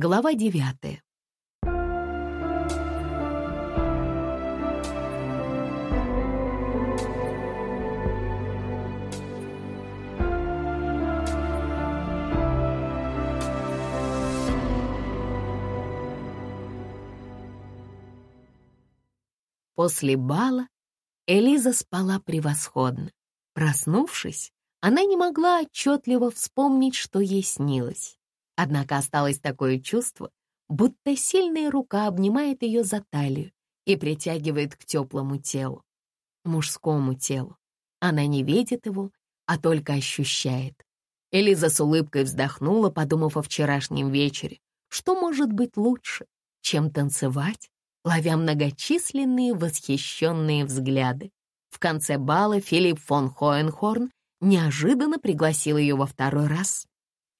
Глава девятая. После бала Элиза спала превосходно. Проснувшись, она не могла отчетливо вспомнить, что ей снилось. Однако осталось такое чувство, будто сильная рука обнимает ее за талию и притягивает к теплому телу, мужскому телу. Она не видит его, а только ощущает. Элиза с улыбкой вздохнула, подумав о вчерашнем вечере. Что может быть лучше, чем танцевать ловя многочисленные восхищенные взгляды. В конце бала Филипп фон Хоенхорн неожиданно пригласил ее во второй раз.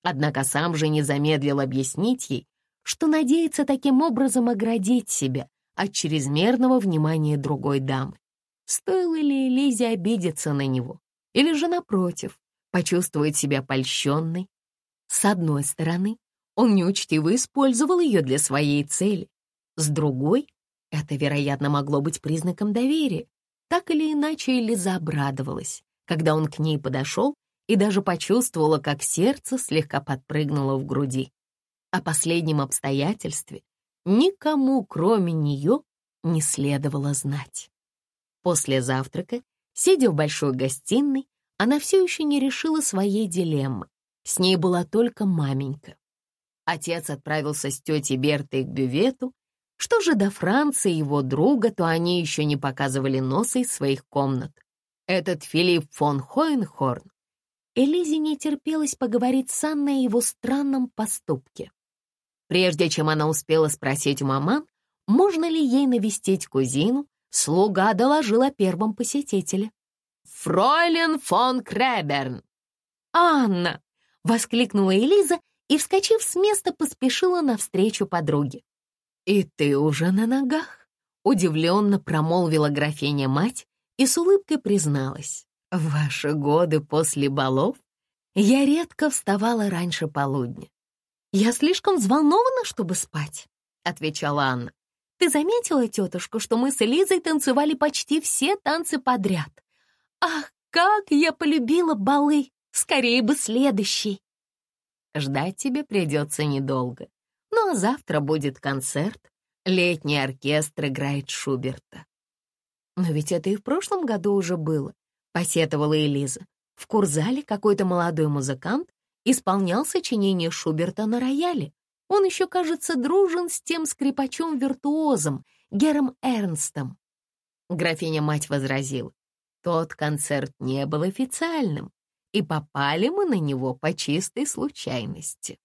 Однако сам же не замедлил объяснить ей, что надеется таким образом оградить себя от чрезмерного внимания другой дамы. Стоило ли Лизе обидеться на него? Или же, напротив, почувствовать себя польщенной? С одной стороны, он неучтиво использовал ее для своей цели. С другой, это, вероятно, могло быть признаком доверия. Так или иначе, Элиза обрадовалась, когда он к ней подошел и даже почувствовала, как сердце слегка подпрыгнуло в груди. О последнем обстоятельстве никому, кроме нее, не следовало знать. После завтрака, сидя в большой гостиной, она все еще не решила своей дилеммы. С ней была только маменька. Отец отправился с тетей Бертой к бювету, что же до Франции и его друга, то они еще не показывали носа из своих комнат. Этот Филипп фон Хоенхорн. Элизе не терпелось поговорить с Анной о его странном поступке. Прежде чем она успела спросить у маман, можно ли ей навестить кузину, слуга доложил о первом посетителе. «Фройлен фон Креберн!» «Анна!» — воскликнула Элиза и, вскочив с места, поспешила навстречу подруге. «И ты уже на ногах?» — удивленно промолвила графиня-мать и с улыбкой призналась. «В ваши годы после балов я редко вставала раньше полудня. Я слишком взволнована, чтобы спать», — отвечала Анна. «Ты заметила, тетушка, что мы с Элизой танцевали почти все танцы подряд? Ах, как я полюбила балы! Скорее бы следующий!» «Ждать тебе придется недолго», ну а завтра будет концерт. Летний оркестр играет Шуберта. Но ведь это и в прошлом году уже было, посетовала Элиза. В Курзале какой-то молодой музыкант исполнял сочинение Шуберта на рояле. Он еще, кажется, дружен с тем скрипачом-виртуозом, Гером Эрнстом. Графиня-мать возразила, тот концерт не был официальным, и попали мы на него по чистой случайности.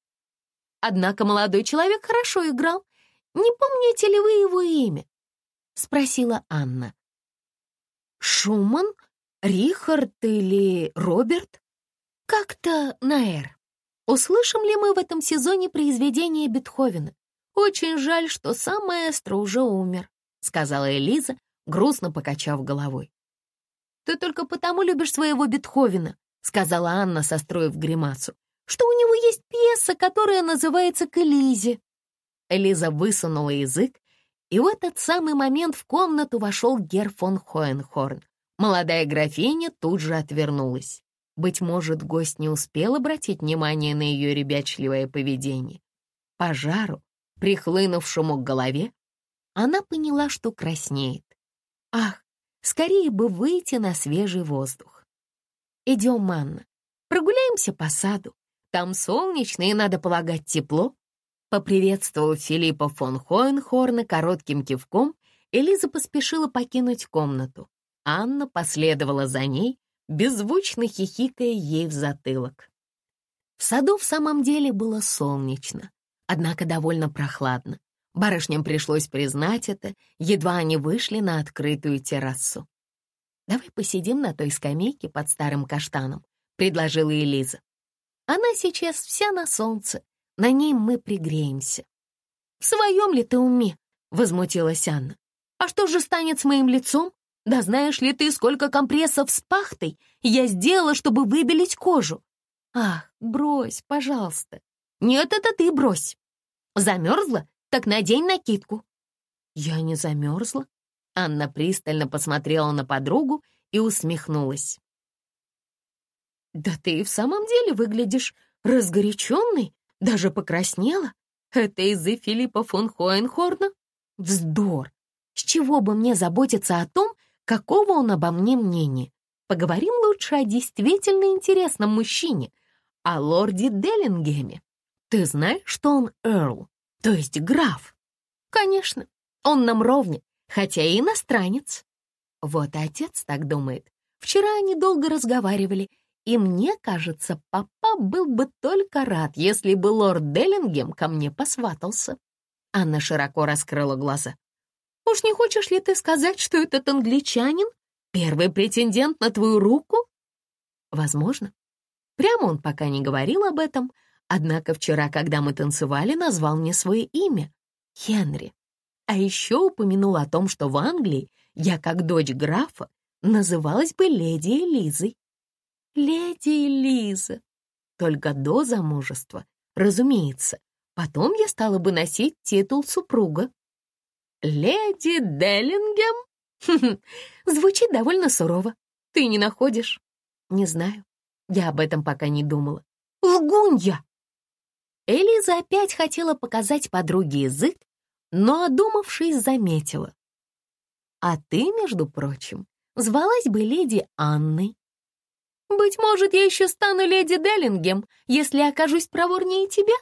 Однако молодой человек хорошо играл. Не помните ли вы его имя?» — спросила Анна. «Шуман? Рихард или Роберт? Как-то на «Р». Услышим ли мы в этом сезоне произведение Бетховена? Очень жаль, что сам маэстро уже умер», — сказала Элиза, грустно покачав головой. «Ты только потому любишь своего Бетховена», — сказала Анна, состроив гримасу что у него есть пьеса, которая называется «К Элизе». Элиза высунула язык, и в этот самый момент в комнату вошел Гер фон Хоенхорн. Молодая графиня тут же отвернулась. Быть может, гость не успел обратить внимание на ее ребячливое поведение. Пожару, прихлынувшему к голове, она поняла, что краснеет. Ах, скорее бы выйти на свежий воздух. Идем, Манна, прогуляемся по саду. Там солнечно и, надо полагать, тепло. Поприветствовав Филиппа фон Хоенхорна коротким кивком, Элиза поспешила покинуть комнату. Анна последовала за ней, беззвучно хихикая ей в затылок. В саду в самом деле было солнечно, однако довольно прохладно. Барышням пришлось признать это, едва они вышли на открытую террасу. «Давай посидим на той скамейке под старым каштаном», — предложила Элиза. Она сейчас вся на солнце, на ней мы пригреемся. «В своем ли ты уме?» — возмутилась Анна. «А что же станет с моим лицом? Да знаешь ли ты, сколько компрессов с пахтой я сделала, чтобы выбелить кожу? Ах, брось, пожалуйста. Нет, это ты брось. Замерзла? Так надень накидку». Я не замерзла. Анна пристально посмотрела на подругу и усмехнулась. «Да ты и в самом деле выглядишь разгоряченной, даже покраснела. Это из-за Филиппа фон Хоенхорна? Вздор! С чего бы мне заботиться о том, какого он обо мне мнения? Поговорим лучше о действительно интересном мужчине, о лорде Деллингеме. Ты знаешь, что он эрл, то есть граф? Конечно, он нам ровня, хотя и иностранец. Вот отец так думает. Вчера они долго разговаривали, и мне кажется, папа был бы только рад, если бы лорд Деллингем ко мне посватался. Анна широко раскрыла глаза. «Уж не хочешь ли ты сказать, что этот англичанин — первый претендент на твою руку?» «Возможно. Прямо он пока не говорил об этом, однако вчера, когда мы танцевали, назвал мне свое имя — Хенри. А еще упомянул о том, что в Англии я, как дочь графа, называлась бы леди Элизой. Леди Элиза. Только до замужества, разумеется. Потом я стала бы носить титул супруга. Леди Деллингем? Звучит довольно сурово. Ты не находишь? Не знаю. Я об этом пока не думала. Лгунья! Элиза опять хотела показать подруге язык, но, одумавшись, заметила. А ты, между прочим, звалась бы леди Анной. «Быть может, я еще стану леди Деллингем, если окажусь проворнее тебя?»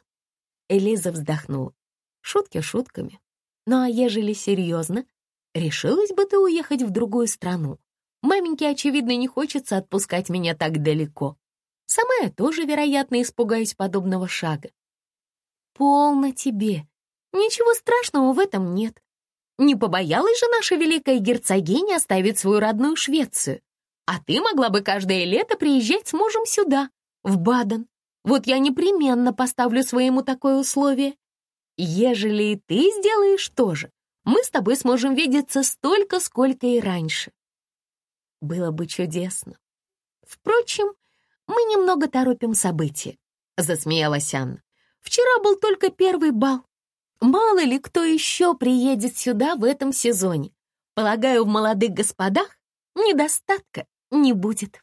Элиза вздохнула. Шутки шутками. Ну а ежели серьезно, решилась бы ты уехать в другую страну? Маменьке, очевидно, не хочется отпускать меня так далеко. Сама я тоже, вероятно, испугаюсь подобного шага. Полно тебе. Ничего страшного в этом нет. Не побоялась же наша великая герцогиня оставить свою родную Швецию. А ты могла бы каждое лето приезжать с мужем сюда, в Баден. Вот я непременно поставлю своему такое условие. Ежели ты сделаешь то же, мы с тобой сможем видеться столько, сколько и раньше. Было бы чудесно. Впрочем, мы немного торопим события, — засмеялась Анна. Вчера был только первый бал. Мало ли кто еще приедет сюда в этом сезоне. Полагаю, в молодых господах недостатка не будет.